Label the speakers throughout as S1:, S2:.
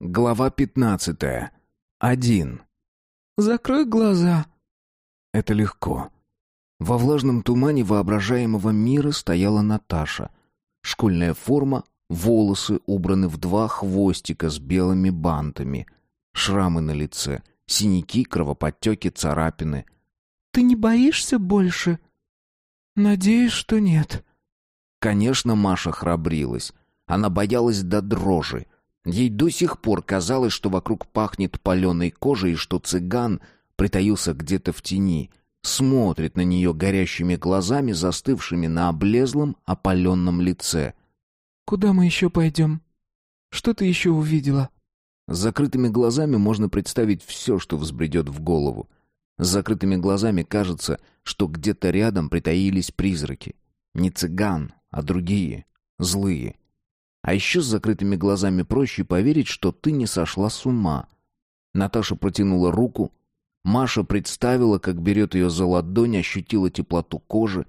S1: Глава пятнадцатая. Один.
S2: «Закрой глаза».
S1: Это легко. Во влажном тумане воображаемого мира стояла Наташа. Школьная форма, волосы убраны в два хвостика с белыми бантами, шрамы на лице, синяки, кровоподтеки, царапины.
S2: «Ты не боишься больше?» «Надеюсь, что нет».
S1: Конечно, Маша храбрилась. Она боялась до дрожи. Ей до сих пор казалось, что вокруг пахнет паленой кожей, и что цыган притаился где-то в тени, смотрит на нее горящими глазами, застывшими на облезлом, опаленном лице.
S2: «Куда мы еще пойдем? Что ты еще увидела?»
S1: С закрытыми глазами можно представить все, что взбредет в голову. С закрытыми глазами кажется, что где-то рядом притаились призраки. Не цыган, а другие, злые. А еще с закрытыми глазами проще поверить, что ты не сошла с ума. Наташа протянула руку. Маша представила, как берет ее за ладонь, ощутила теплоту кожи.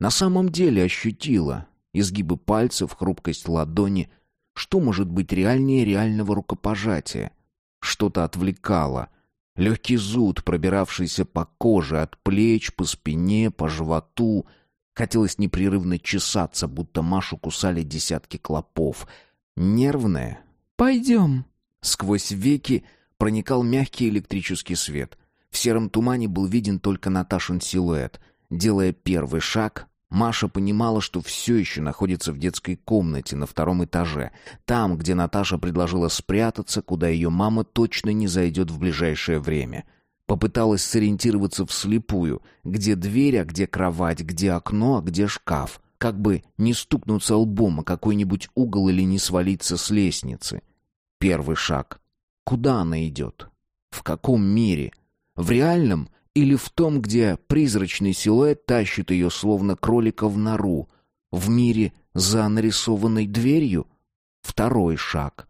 S1: На самом деле ощутила. Изгибы пальцев, хрупкость ладони. Что может быть реальнее реального рукопожатия? Что-то отвлекало. Легкий зуд, пробиравшийся по коже, от плеч, по спине, по животу — Хотелось непрерывно чесаться, будто Машу кусали десятки клопов. Нервная.
S2: «Пойдем».
S1: Сквозь веки проникал мягкий электрический свет. В сером тумане был виден только Наташин силуэт. Делая первый шаг, Маша понимала, что все еще находится в детской комнате на втором этаже, там, где Наташа предложила спрятаться, куда ее мама точно не зайдет в ближайшее время — Попыталась сориентироваться вслепую, где дверь, а где кровать, где окно, а где шкаф. Как бы не стукнуться лбом о какой-нибудь угол или не свалиться с лестницы. Первый шаг. Куда она идет? В каком мире? В реальном или в том, где призрачный силуэт тащит ее словно кролика в нору? В мире за нарисованной дверью? Второй шаг.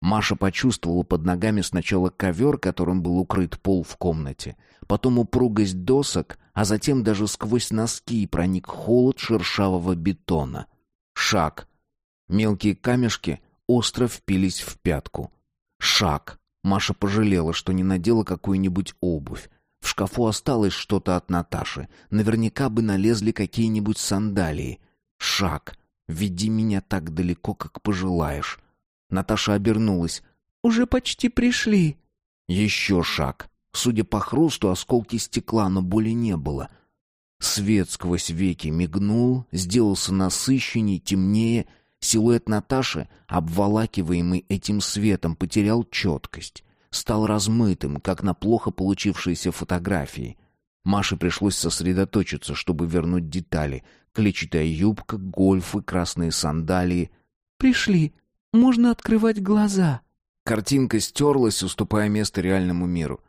S1: Маша почувствовала под ногами сначала ковер, которым был укрыт пол в комнате, потом упругость досок, а затем даже сквозь носки проник холод шершавого бетона. Шаг. Мелкие камешки остро впились в пятку. Шаг. Маша пожалела, что не надела какую-нибудь обувь. В шкафу осталось что-то от Наташи. Наверняка бы налезли какие-нибудь сандалии. Шаг. Веди меня так далеко, как пожелаешь. Наташа обернулась.
S2: «Уже почти пришли».
S1: Еще шаг. Судя по хрусту, осколки стекла, но боли не было. Свет сквозь веки мигнул, сделался насыщенней, темнее. Силуэт Наташи, обволакиваемый этим светом, потерял четкость. Стал размытым, как на плохо получившейся фотографии. Маше пришлось сосредоточиться, чтобы вернуть детали. Клетчатая юбка, гольфы, красные сандалии.
S2: «Пришли», можно открывать глаза.
S1: Картинка стерлась, уступая место реальному миру.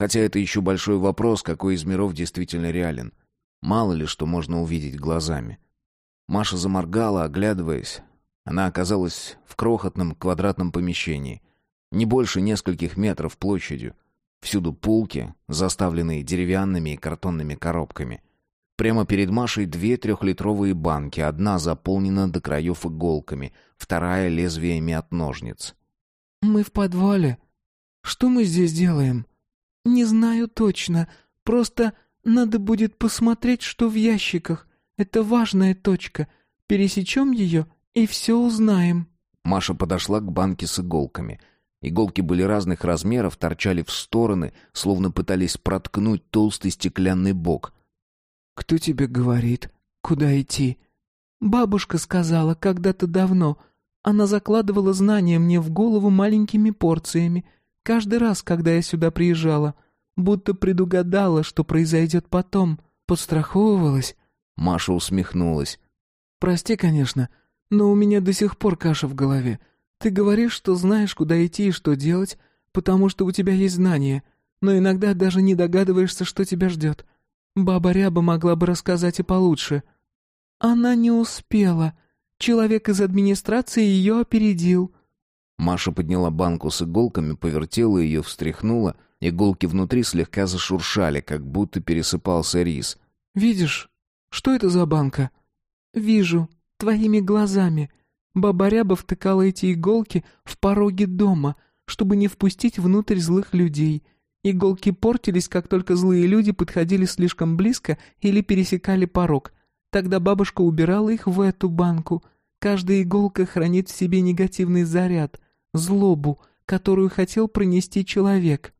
S1: Хотя это еще большой вопрос, какой из миров действительно реален. Мало ли что можно увидеть глазами. Маша заморгала, оглядываясь. Она оказалась в крохотном квадратном помещении. Не больше нескольких метров площадью. Всюду полки, заставленные деревянными и картонными коробками. Прямо перед Машей две трехлитровые банки, одна заполнена до краев иголками, вторая — лезвиями от ножниц.
S2: «Мы в подвале. Что мы здесь делаем?» «Не знаю точно. Просто надо будет посмотреть, что в ящиках. Это важная точка. Пересечем ее и все узнаем».
S1: Маша подошла к банке с иголками. Иголки были разных размеров, торчали в стороны, словно пытались проткнуть толстый стеклянный бок —
S2: «Кто тебе говорит, куда идти?» «Бабушка сказала когда-то давно. Она закладывала знания мне в голову маленькими порциями, каждый раз, когда я сюда приезжала, будто предугадала, что произойдет потом, подстраховывалась».
S1: Маша усмехнулась.
S2: «Прости, конечно, но у меня до сих пор каша в голове. Ты говоришь, что знаешь, куда идти и что делать, потому что у тебя есть знания, но иногда даже не догадываешься, что тебя ждет. Баба Ряба могла бы рассказать и получше. Она не успела. Человек из администрации ее опередил.
S1: Маша подняла банку с иголками, повертела ее, встряхнула. Иголки внутри слегка зашуршали, как будто пересыпался рис.
S2: «Видишь, что это за банка?» «Вижу, твоими глазами. Баба Ряба втыкала эти иголки в пороги дома, чтобы не впустить внутрь злых людей. Иголки портились, как только злые люди подходили слишком близко или пересекали порог. Тогда бабушка убирала их в эту банку. Каждая иголка хранит в себе негативный заряд, злобу, которую хотел пронести человек.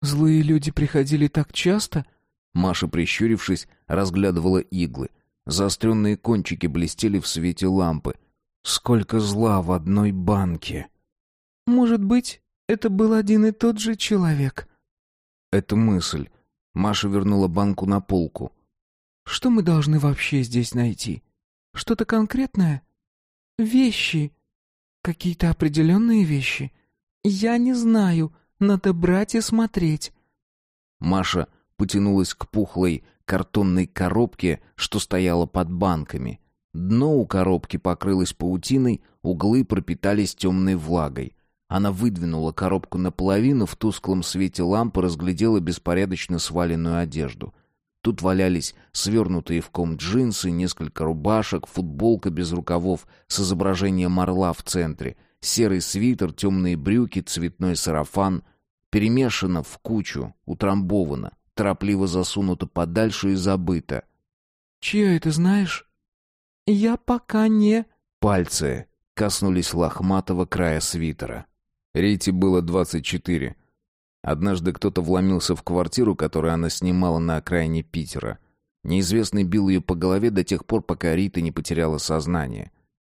S2: «Злые люди приходили так часто?»
S1: Маша, прищурившись, разглядывала иглы. Заостренные кончики блестели в свете лампы. «Сколько зла в одной банке!»
S2: «Может быть, это был один и тот же человек?»
S1: Это мысль. Маша вернула банку на полку.
S2: «Что мы должны вообще здесь найти? Что-то конкретное? Вещи. Какие-то определенные вещи? Я не знаю. Надо брать и смотреть».
S1: Маша потянулась к пухлой картонной коробке, что стояла под банками. Дно у коробки покрылось паутиной, углы пропитались темной влагой. Она выдвинула коробку наполовину, в тусклом свете лампы разглядела беспорядочно сваленную одежду. Тут валялись свернутые в ком джинсы, несколько рубашек, футболка без рукавов с изображением орла в центре, серый свитер, темные брюки, цветной сарафан. Перемешано в кучу, утрамбовано, торопливо засунуто подальше и забыто.
S2: «Чье это знаешь?» «Я пока не...»
S1: Пальцы коснулись лохматого края свитера. Рите было двадцать четыре. Однажды кто-то вломился в квартиру, которую она снимала на окраине Питера. Неизвестный бил ее по голове до тех пор, пока Рита не потеряла сознание.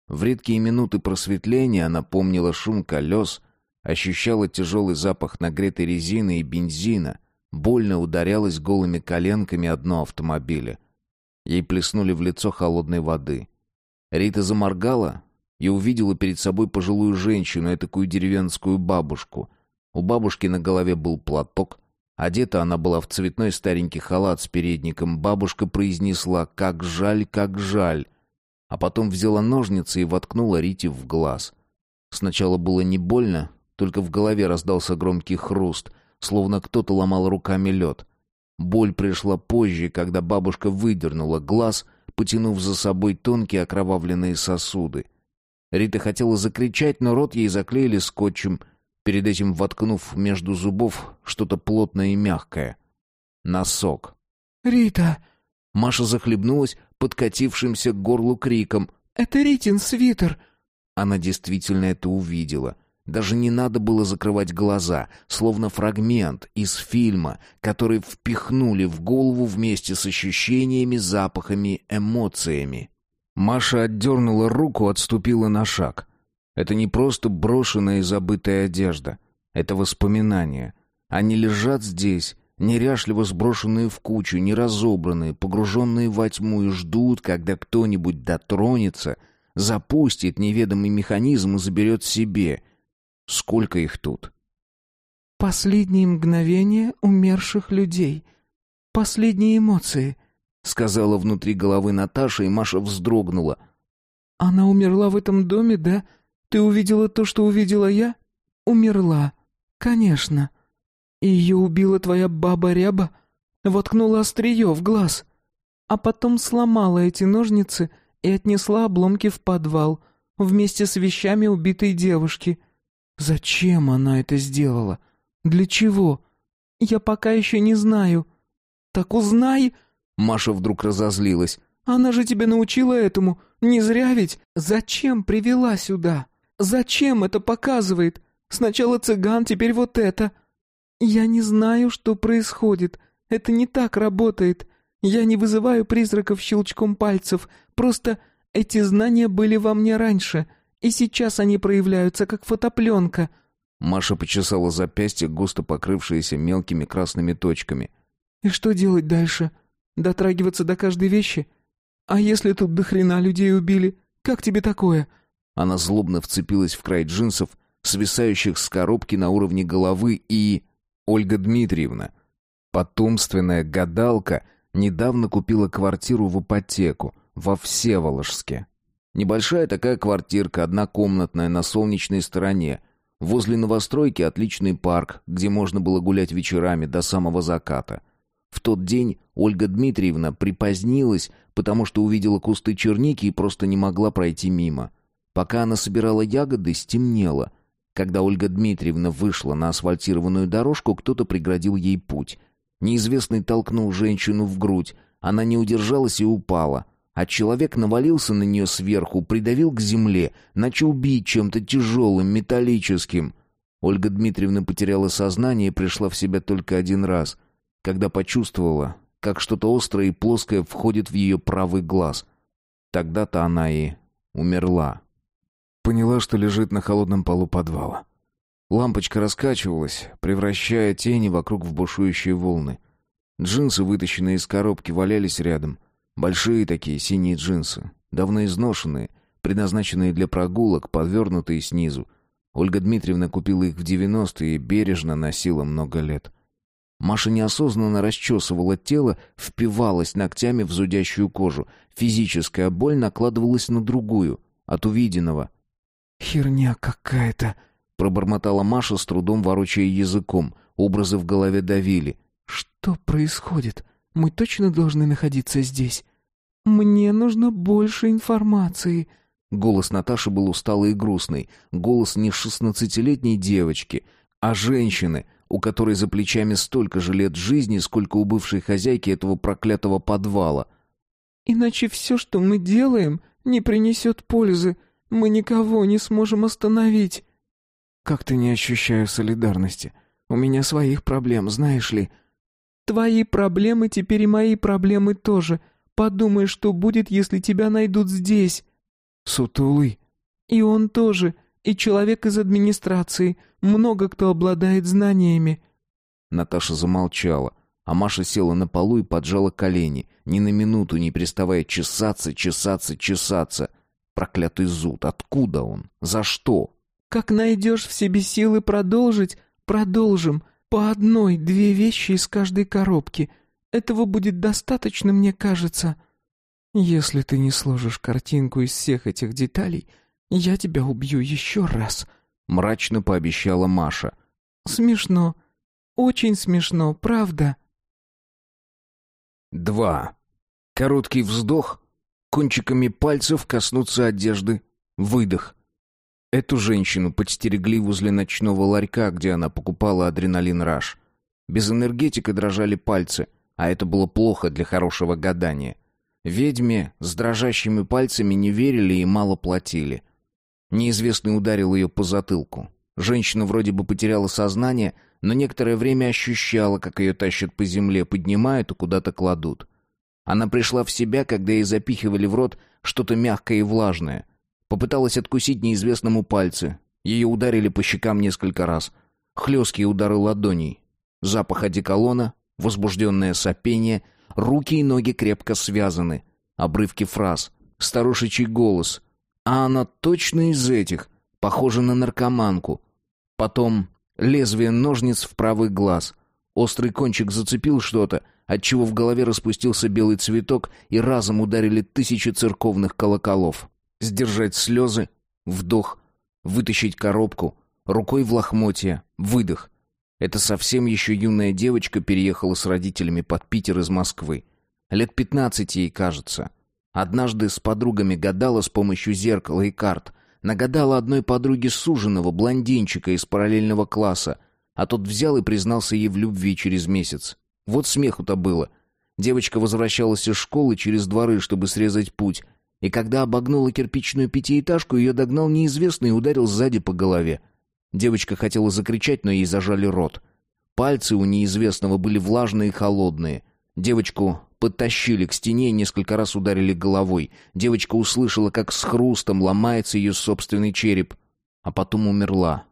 S1: В редкие минуты просветления она помнила шум колес, ощущала тяжелый запах нагретой резины и бензина, больно ударялась голыми коленками о дно автомобиля. Ей плеснули в лицо холодной воды. Рита заморгала, и увидела перед собой пожилую женщину, этакую деревенскую бабушку. У бабушки на голове был платок. Одета она была в цветной старенький халат с передником. Бабушка произнесла «Как жаль, как жаль!» А потом взяла ножницы и воткнула Рите в глаз. Сначала было не больно, только в голове раздался громкий хруст, словно кто-то ломал руками лед. Боль пришла позже, когда бабушка выдернула глаз, потянув за собой тонкие окровавленные сосуды — Рита хотела закричать, но рот ей заклеили скотчем, перед этим воткнув между зубов что-то плотное и мягкое. Носок.
S2: «Рита!»
S1: Маша захлебнулась подкатившимся к горлу криком.
S2: «Это Ритин свитер!»
S1: Она действительно это увидела. Даже не надо было закрывать глаза, словно фрагмент из фильма, который впихнули в голову вместе с ощущениями, запахами, эмоциями. Маша отдернула руку, отступила на шаг. Это не просто брошенная и забытая одежда. Это воспоминания. Они лежат здесь, неряшливо сброшенные в кучу, неразобранные, погруженные во тьму и ждут, когда кто-нибудь дотронется, запустит неведомый механизм и заберет себе. Сколько их тут?
S2: «Последние мгновения умерших людей. Последние эмоции»,
S1: сказала внутри головы Наташа, и Маша вздрогнула.
S2: Она умерла в этом доме, да? Ты увидела то, что увидела я? Умерла. Конечно. И ее убила твоя баба Ряба, воткнула острие в глаз, а потом сломала эти ножницы и отнесла обломки в подвал вместе с вещами убитой девушки. Зачем она это сделала? Для чего? Я пока еще не знаю. Так узнай,
S1: Маша вдруг разозлилась.
S2: «Она же тебя научила этому. Не зря ведь. Зачем привела сюда? Зачем это показывает? Сначала цыган, теперь вот это. Я не знаю, что происходит. Это не так работает. Я не вызываю призраков щелчком пальцев. Просто эти знания были во мне раньше, и сейчас они проявляются как фотопленка».
S1: Маша почесала запястье, густо покрывшееся мелкими красными точками.
S2: «И что делать дальше?» Дотрагиваться до каждой вещи? А если тут до хрена людей убили? Как тебе такое?»
S1: Она злобно вцепилась в край джинсов, свисающих с коробки на уровне головы, и... Ольга Дмитриевна, потомственная гадалка, недавно купила квартиру в ипотеку во Всеволожске. Небольшая такая квартирка, однокомнатная, на солнечной стороне. Возле новостройки отличный парк, где можно было гулять вечерами до самого заката. В тот день Ольга Дмитриевна припозднилась, потому что увидела кусты черники и просто не могла пройти мимо. Пока она собирала ягоды, стемнело. Когда Ольга Дмитриевна вышла на асфальтированную дорожку, кто-то преградил ей путь. Неизвестный толкнул женщину в грудь. Она не удержалась и упала. А человек навалился на нее сверху, придавил к земле, начал бить чем-то тяжелым, металлическим. Ольга Дмитриевна потеряла сознание и пришла в себя только один раз, когда почувствовала, как что-то острое и плоское входит в ее правый глаз. Тогда-то она и умерла. Поняла, что лежит на холодном полу подвала. Лампочка раскачивалась, превращая тени вокруг в бушующие волны. Джинсы, вытащенные из коробки, валялись рядом. Большие такие синие джинсы, давно изношенные, предназначенные для прогулок, подвернутые снизу. Ольга Дмитриевна купила их в девяностые и бережно носила много лет. Маша неосознанно расчесывала тело, впивалась ногтями в зудящую кожу. Физическая боль накладывалась на другую, от увиденного.
S2: «Херня какая-то», — пробормотала Маша, с трудом ворочая языком. Образы в голове давили. «Что происходит? Мы точно должны находиться здесь? Мне нужно больше информации».
S1: Голос Наташи был усталый и грустный. Голос не шестнадцатилетней девочки, а женщины, у которой за плечами столько же лет жизни, сколько у бывшей хозяйки этого проклятого подвала.
S2: «Иначе все, что мы делаем, не принесет пользы. Мы никого не сможем остановить». «Как-то не ощущаю солидарности. У меня своих проблем, знаешь ли». «Твои проблемы теперь и мои проблемы тоже. Подумай, что будет, если тебя найдут здесь».
S1: «Сутулый».
S2: «И он тоже. И человек из администрации. Много кто обладает знаниями».
S1: Наташа замолчала, а Маша села на полу и поджала колени, ни на минуту не переставая чесаться, чесаться, чесаться. Проклятый зуд. Откуда он? За что?
S2: Как найдешь в себе силы продолжить, продолжим. По одной, две вещи из каждой коробки. Этого будет достаточно, мне кажется. Если ты не сложишь картинку из всех этих деталей, я тебя убью еще раз.
S1: Мрачно пообещала Маша.
S2: Смешно. Очень смешно, правда?
S1: Два. Короткий вздох, кончиками пальцев коснуться одежды. Выдох. Эту женщину подстерегли возле ночного ларька, где она покупала адреналин раш. Без энергетика дрожали пальцы, а это было плохо для хорошего гадания. Ведьме с дрожащими пальцами не верили и мало платили. Неизвестный ударил ее по затылку. Женщина вроде бы потеряла сознание, но некоторое время ощущала, как ее тащат по земле, поднимают и куда-то кладут. Она пришла в себя, когда ей запихивали в рот что-то мягкое и влажное. Попыталась откусить неизвестному пальцы. Ее ударили по щекам несколько раз. Хлесткие удары ладоней. Запах одеколона, возбужденное сопение, руки и ноги крепко связаны. Обрывки фраз. Старушечий голос. А она точно из этих. Похожа на наркоманку. Потом лезвие ножниц в правый глаз. Острый кончик зацепил что-то — отчего в голове распустился белый цветок и разом ударили тысячи церковных колоколов. Сдержать слезы, вдох, вытащить коробку, рукой в лохмотья, выдох. Эта совсем еще юная девочка переехала с родителями под Питер из Москвы. Лет пятнадцати ей кажется. Однажды с подругами гадала с помощью зеркала и карт. Нагадала одной подруге суженого, блондинчика из параллельного класса, а тот взял и признался ей в любви через месяц. Вот смеху-то было. Девочка возвращалась из школы через дворы, чтобы срезать путь. И когда обогнула кирпичную пятиэтажку, ее догнал неизвестный и ударил сзади по голове. Девочка хотела закричать, но ей зажали рот. Пальцы у неизвестного были влажные и холодные. Девочку подтащили к стене и несколько раз ударили головой. Девочка услышала, как с хрустом ломается ее собственный череп, а потом умерла.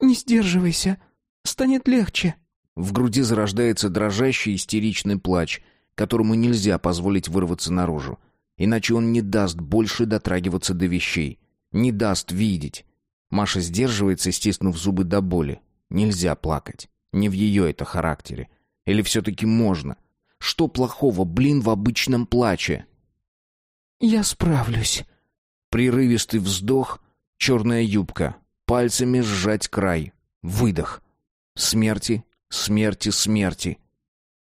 S2: «Не сдерживайся, станет легче»,
S1: в груди зарождается дрожащий истеричный плач, которому нельзя позволить вырваться наружу. Иначе он не даст больше дотрагиваться до вещей. Не даст видеть. Маша сдерживается, стиснув зубы до боли. Нельзя плакать. Не в ее это характере. Или все-таки можно? Что плохого, блин, в обычном плаче?
S2: «Я справлюсь».
S1: Прерывистый вздох, черная юбка. Пальцами сжать край. Выдох. Смерти смерти, смерти.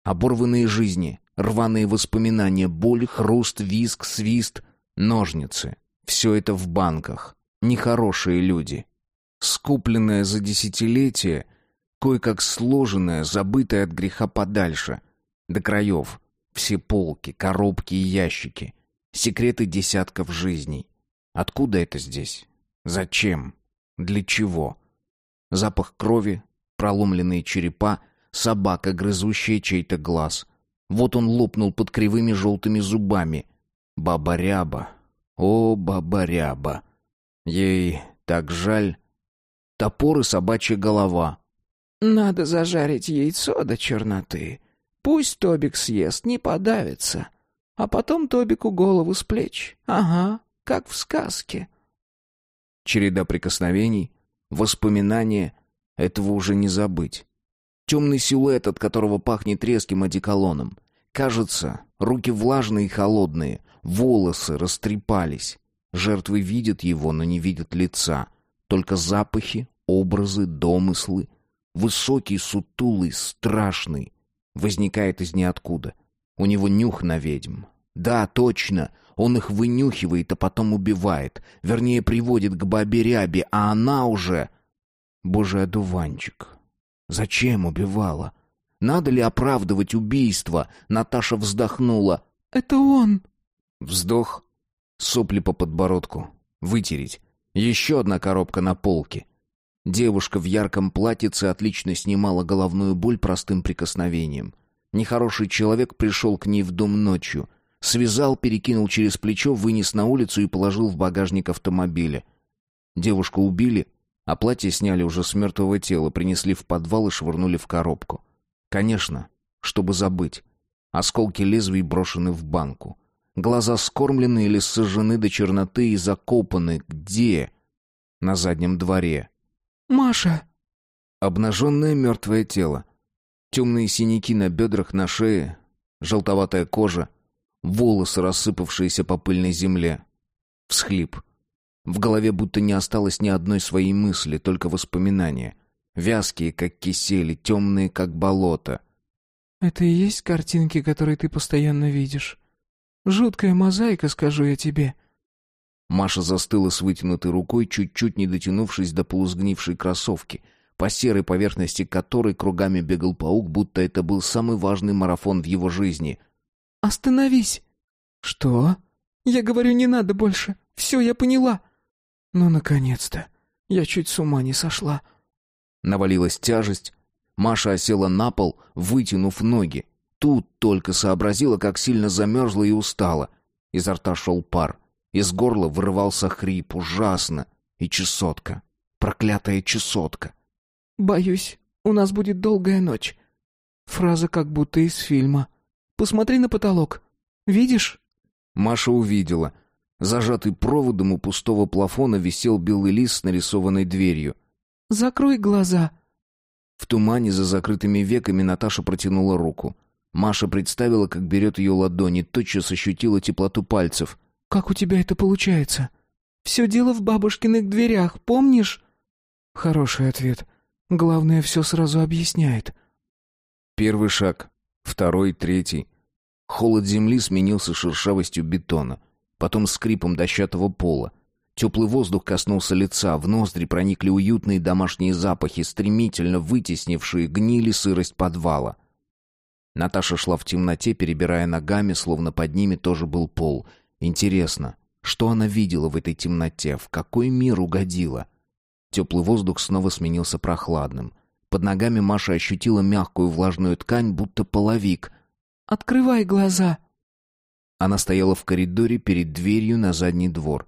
S1: Оборванные жизни, рваные воспоминания, боль, хруст, визг, свист, ножницы. Все это в банках. Нехорошие люди. Скупленное за десятилетия, кое-как сложенное, забытое от греха подальше. До краев. Все полки, коробки и ящики. Секреты десятков жизней. Откуда это здесь? Зачем? Для чего? Запах крови, проломленные черепа, собака, грызущая чей-то глаз. Вот он лопнул под кривыми желтыми зубами. Баба-ряба. О, баба-ряба. Ей так жаль. Топор и собачья голова.
S2: «Надо зажарить яйцо до черноты. Пусть Тобик съест, не подавится. А потом Тобику голову с плеч. Ага, как в сказке».
S1: Череда прикосновений, воспоминания. Этого уже не забыть. Темный силуэт, от которого пахнет резким одеколоном. Кажется, руки влажные и холодные, волосы растрепались. Жертвы видят его, но не видят лица. Только запахи, образы, домыслы. Высокий, сутулый, страшный. Возникает из ниоткуда. У него нюх на ведьм. Да, точно. Он их вынюхивает, а потом убивает. Вернее, приводит к бабе Рябе, а она уже... Боже, одуванчик. Зачем убивала? Надо ли оправдывать убийство? Наташа вздохнула.
S2: «Это он!»
S1: Вздох, сопли по подбородку, вытереть. Еще одна коробка на полке. Девушка в ярком платьице отлично снимала головную боль простым прикосновением. Нехороший человек пришел к ней в дом ночью. Связал, перекинул через плечо, вынес на улицу и положил в багажник автомобиля. Девушку убили, а платье сняли уже с мертвого тела, принесли в подвал и швырнули в коробку. Конечно, чтобы забыть. Осколки лезвий брошены в банку. Глаза скормлены или сожжены до черноты и закопаны. Где? На заднем дворе.
S2: «Маша!»
S1: Обнаженное мертвое тело. Темные синяки на бедрах, на шее. Желтоватая кожа. Волосы, рассыпавшиеся по пыльной земле. Всхлип. В голове будто не осталось ни одной своей мысли, только воспоминания. Вязкие, как кисели, темные, как болото.
S2: «Это и есть картинки, которые ты постоянно видишь? Жуткая мозаика, скажу я тебе».
S1: Маша застыла с вытянутой рукой, чуть-чуть не дотянувшись до полусгнившей кроссовки, по серой поверхности которой кругами бегал паук, будто это был самый важный марафон в его жизни.
S2: «Остановись!» «Что?» «Я говорю, не надо больше. Все, я поняла». «Ну, наконец-то. Я чуть с ума не сошла».
S1: Навалилась тяжесть. Маша осела на пол, вытянув ноги. Тут только сообразила, как сильно замерзла и устала. Изо рта шел пар. Из горла вырывался хрип, ужасно. И чесотка. Проклятая чесотка.
S2: «Боюсь, у нас будет долгая ночь». Фраза как будто из фильма. «Посмотри на потолок. Видишь?»
S1: Маша увидела. Зажатый проводом у пустого плафона висел белый лист с нарисованной дверью.
S2: «Закрой глаза».
S1: В тумане за закрытыми веками Наташа протянула руку. Маша представила, как берет ее ладони, тотчас ощутила теплоту пальцев.
S2: «Как у тебя это получается? Все дело в бабушкиных дверях, помнишь?» «Хороший ответ. Главное, все сразу объясняет».
S1: Первый шаг, второй, третий. Холод земли сменился шершавостью бетона, потом скрипом дощатого пола. Теплый воздух коснулся лица, в ноздри проникли уютные домашние запахи, стремительно вытеснившие гнили сырость подвала. Наташа шла в темноте, перебирая ногами, словно под ними тоже был пол. Интересно, что она видела в этой темноте, в какой мир угодила? Теплый воздух снова сменился прохладным. Под ногами Маша ощутила мягкую влажную ткань, будто половик.
S2: «Открывай глаза!»
S1: Она стояла в коридоре перед дверью на задний двор.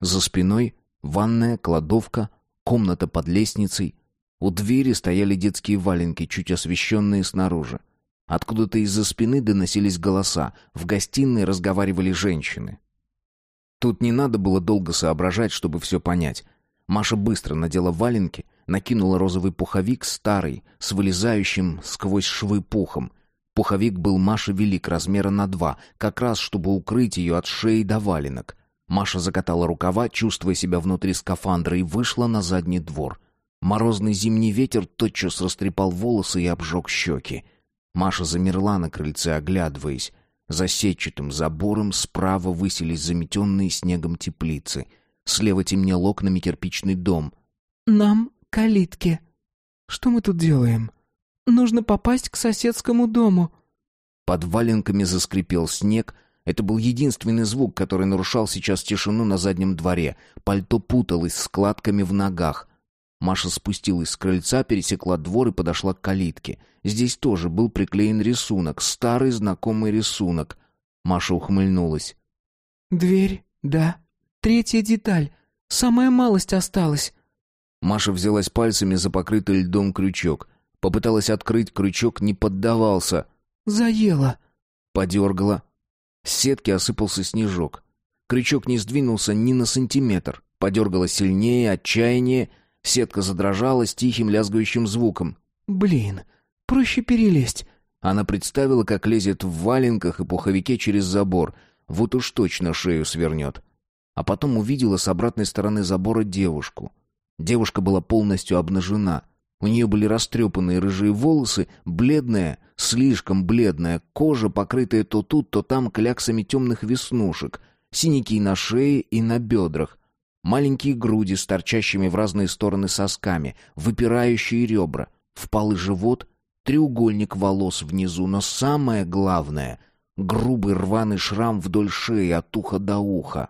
S1: За спиной ванная, кладовка, комната под лестницей. У двери стояли детские валенки, чуть освещенные снаружи. Откуда-то из-за спины доносились голоса. В гостиной разговаривали женщины. Тут не надо было долго соображать, чтобы все понять. Маша быстро надела валенки, накинула розовый пуховик старый, с вылезающим сквозь швы пухом. Пуховик был Маше велик, размера на два, как раз чтобы укрыть ее от шеи до валенок. Маша закатала рукава, чувствуя себя внутри скафандра, и вышла на задний двор. Морозный зимний ветер тотчас растрепал волосы и обжег щеки. Маша замерла на крыльце, оглядываясь. За сетчатым забором справа высились заметенные снегом теплицы. Слева темнел окнами кирпичный дом.
S2: «Нам калитки». «Что мы тут делаем?» «Нужно попасть к соседскому дому».
S1: Под валенками заскрипел снег. Это был единственный звук, который нарушал сейчас тишину на заднем дворе. Пальто путалось складками в ногах. Маша спустилась с крыльца, пересекла двор и подошла к калитке. Здесь тоже был приклеен рисунок, старый знакомый рисунок. Маша ухмыльнулась.
S2: «Дверь, да. Третья деталь. Самая малость осталась».
S1: Маша взялась пальцами за покрытый льдом крючок. Попыталась открыть, крючок не поддавался.
S2: «Заело».
S1: Подергала. С сетки осыпался снежок. Крючок не сдвинулся ни на сантиметр. Подергала сильнее, отчаяние. Сетка задрожала с тихим лязгающим звуком.
S2: «Блин, проще перелезть».
S1: Она представила, как лезет в валенках и пуховике через забор. Вот уж точно шею свернет. А потом увидела с обратной стороны забора девушку. Девушка была полностью обнажена. У нее были растрепанные рыжие волосы, бледная, слишком бледная, кожа, покрытая то тут, то там кляксами темных веснушек, синяки на шее и на бедрах, маленькие груди с торчащими в разные стороны сосками, выпирающие ребра, впалый живот, треугольник волос внизу, но самое главное — грубый рваный шрам вдоль шеи от уха до уха.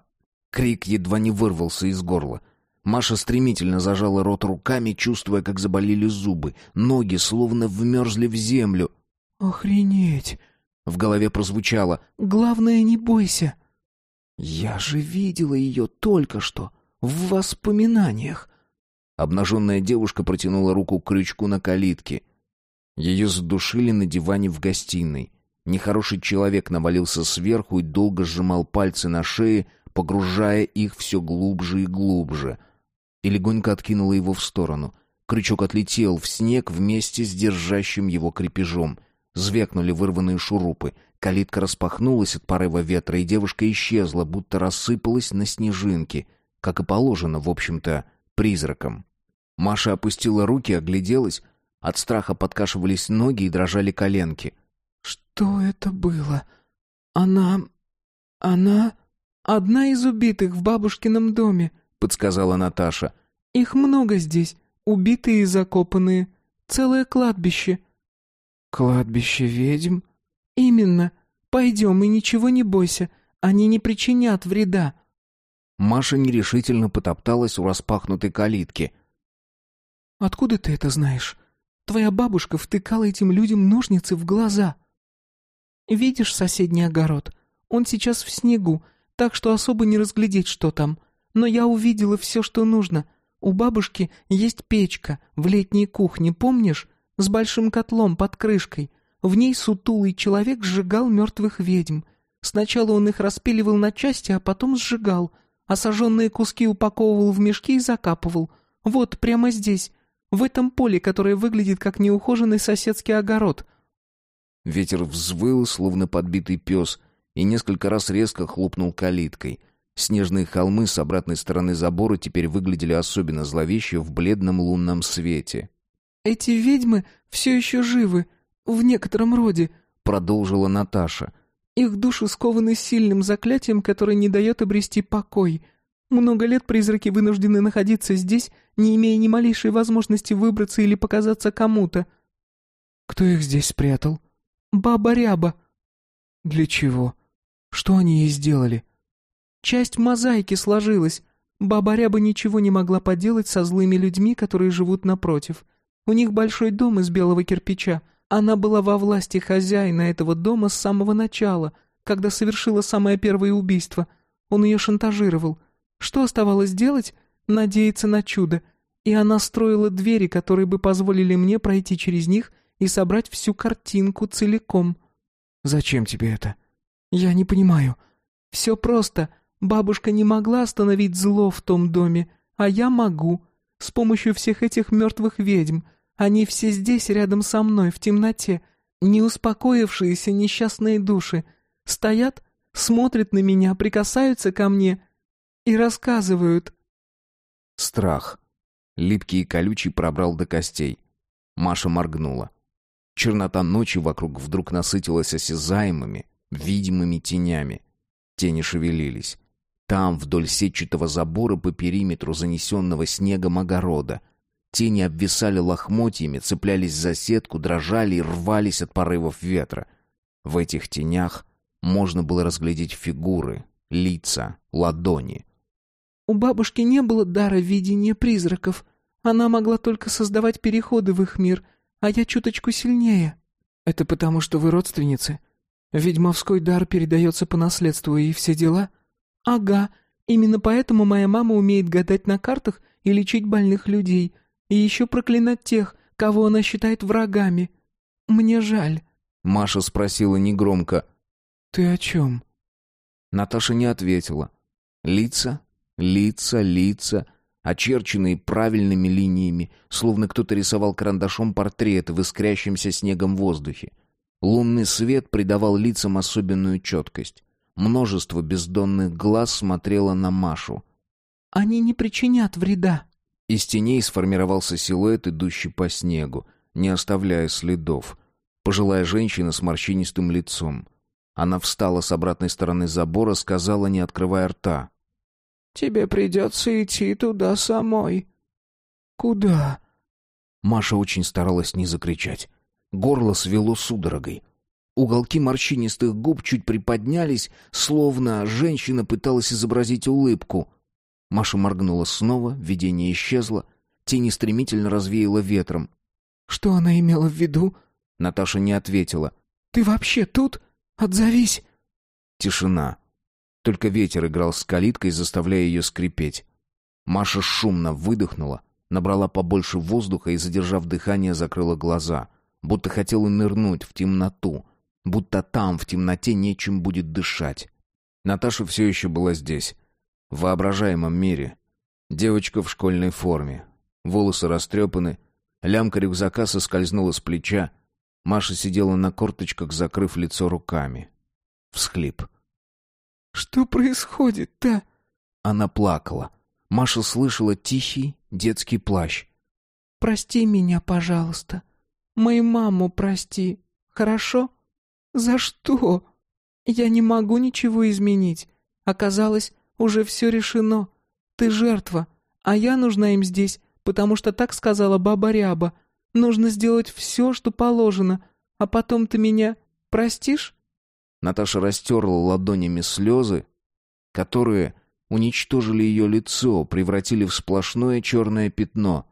S1: Крик едва не вырвался из горла — Маша стремительно зажала рот руками, чувствуя, как заболели зубы. Ноги словно вмерзли в землю.
S2: «Охренеть!»
S1: В голове прозвучало.
S2: «Главное, не бойся!»
S1: «Я же видела ее только что, в воспоминаниях!» Обнаженная девушка протянула руку к крючку на калитке. Ее задушили на диване в гостиной. Нехороший человек навалился сверху и долго сжимал пальцы на шее, погружая их все глубже и глубже — и легонько откинула его в сторону. Крючок отлетел в снег вместе с держащим его крепежом. Звякнули вырванные шурупы. Калитка распахнулась от порыва ветра, и девушка исчезла, будто рассыпалась на снежинки, как и положено, в общем-то, призракам. Маша опустила руки, огляделась. От страха подкашивались ноги и дрожали коленки.
S2: «Что это было? Она... она... одна из убитых в бабушкином доме», подсказала Наташа. Их много здесь, убитые и закопанные, целое кладбище. Кладбище ведьм? Именно. Пойдем и ничего не бойся, они не причинят вреда.
S1: Маша нерешительно потопталась у распахнутой калитки.
S2: Откуда ты это знаешь? Твоя бабушка втыкала этим людям ножницы в глаза. Видишь соседний огород? Он сейчас в снегу, так что особо не разглядеть, что там. Но я увидела все, что нужно. У бабушки есть печка в летней кухне, помнишь? С большим котлом под крышкой. В ней сутулый человек сжигал мертвых ведьм. Сначала он их распиливал на части, а потом сжигал. А сожженные куски упаковывал в мешки и закапывал. Вот, прямо здесь, в этом поле, которое выглядит как неухоженный соседский огород.
S1: Ветер взвыл, словно подбитый пес, и несколько раз резко хлопнул калиткой — Снежные холмы с обратной стороны забора теперь выглядели особенно зловеще в бледном лунном свете.
S2: «Эти ведьмы все еще живы, в некотором роде», — продолжила Наташа. «Их души скованы сильным заклятием, которое не дает обрести покой. Много лет призраки вынуждены находиться здесь, не имея ни малейшей возможности выбраться или показаться кому-то». «Кто их здесь спрятал?» «Баба Ряба». «Для чего? Что они ей сделали?» Часть мозаики сложилась. Баба Ряба ничего не могла поделать со злыми людьми, которые живут напротив. У них большой дом из белого кирпича. Она была во власти хозяина этого дома с самого начала, когда совершила самое первое убийство. Он ее шантажировал. Что оставалось делать? Надеяться на чудо. И она строила двери, которые бы позволили мне пройти через них и собрать всю картинку целиком. «Зачем тебе это?» «Я не понимаю. Все просто. Бабушка не могла остановить зло в том доме, а я могу. С помощью всех этих мертвых ведьм. Они все здесь, рядом со мной, в темноте. Неуспокоившиеся несчастные души. Стоят, смотрят на меня, прикасаются ко мне и рассказывают.
S1: Страх. Липкий и колючий пробрал до костей. Маша моргнула. Чернота ночи вокруг вдруг насытилась осязаемыми, видимыми тенями. Тени шевелились. Там, вдоль сетчатого забора по периметру занесенного снегом огорода. Тени обвисали лохмотьями, цеплялись за сетку, дрожали и рвались от порывов ветра. В этих тенях можно было разглядеть фигуры, лица, ладони.
S2: «У бабушки не было дара видения призраков. Она могла только создавать переходы в их мир, а я чуточку сильнее». «Это потому, что вы родственницы? Ведьмовской дар передается по наследству и все дела?» «Ага, именно поэтому моя мама умеет гадать на картах и лечить больных людей, и еще проклинать тех, кого она считает врагами. Мне жаль».
S1: Маша спросила негромко.
S2: «Ты о чем?»
S1: Наташа не ответила. Лица, лица, лица, очерченные правильными линиями, словно кто-то рисовал карандашом портреты в искрящемся снегом воздухе. Лунный свет придавал лицам особенную четкость. Множество бездонных глаз смотрело на Машу.
S2: «Они не причинят вреда».
S1: Из теней сформировался силуэт, идущий по снегу, не оставляя следов. Пожилая женщина с морщинистым лицом. Она встала с обратной стороны забора, сказала, не открывая рта.
S2: «Тебе придется идти туда самой». «Куда?»
S1: Маша очень старалась не закричать. Горло свело судорогой. Уголки морщинистых губ чуть приподнялись, словно женщина пыталась изобразить улыбку. Маша моргнула снова, видение исчезло, тени стремительно развеяло ветром.
S2: «Что она имела в виду?»
S1: Наташа не ответила.
S2: «Ты вообще тут? Отзовись!»
S1: Тишина. Только ветер играл с калиткой, заставляя ее скрипеть. Маша шумно выдохнула, набрала побольше воздуха и, задержав дыхание, закрыла глаза, будто хотела нырнуть в темноту, будто там, в темноте, нечем будет дышать. Наташа все еще была здесь, в воображаемом мире. Девочка в школьной форме, волосы растрепаны, лямка рюкзака соскользнула с плеча, Маша сидела на корточках, закрыв лицо руками. Всхлип.
S2: «Что происходит-то?»
S1: Она плакала. Маша слышала тихий детский плащ.
S2: «Прости меня, пожалуйста. Мою маму прости. Хорошо? За что? Я не могу ничего изменить. Оказалось, уже все решено. Ты жертва, а я нужна им здесь, потому что так сказала баба Ряба. Нужно сделать все, что положено, а потом ты меня простишь?»
S1: Наташа растерла ладонями слезы, которые уничтожили ее лицо, превратили в сплошное черное пятно.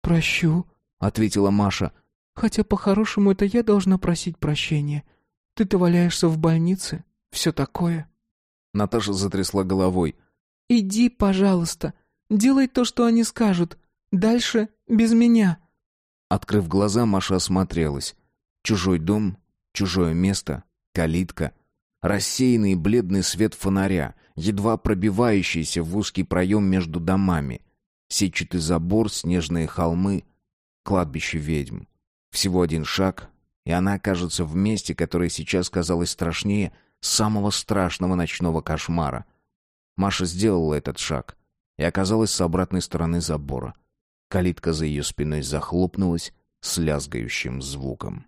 S2: «Прощу», — ответила Маша. «Хотя по-хорошему это я должна просить прощения. Ты-то валяешься в больнице, все такое».
S1: Наташа затрясла головой.
S2: «Иди, пожалуйста, делай то, что они скажут. Дальше без меня».
S1: Открыв глаза, Маша осмотрелась. Чужой дом, чужое место, калитка, рассеянный бледный свет фонаря, едва пробивающийся в узкий проем между домами, сетчатый забор, снежные холмы, кладбище ведьм. Всего один шаг, и она окажется в месте, которое сейчас казалось страшнее самого страшного ночного кошмара. Маша сделала этот шаг и оказалась с обратной стороны забора. Калитка за ее спиной захлопнулась с лязгающим звуком.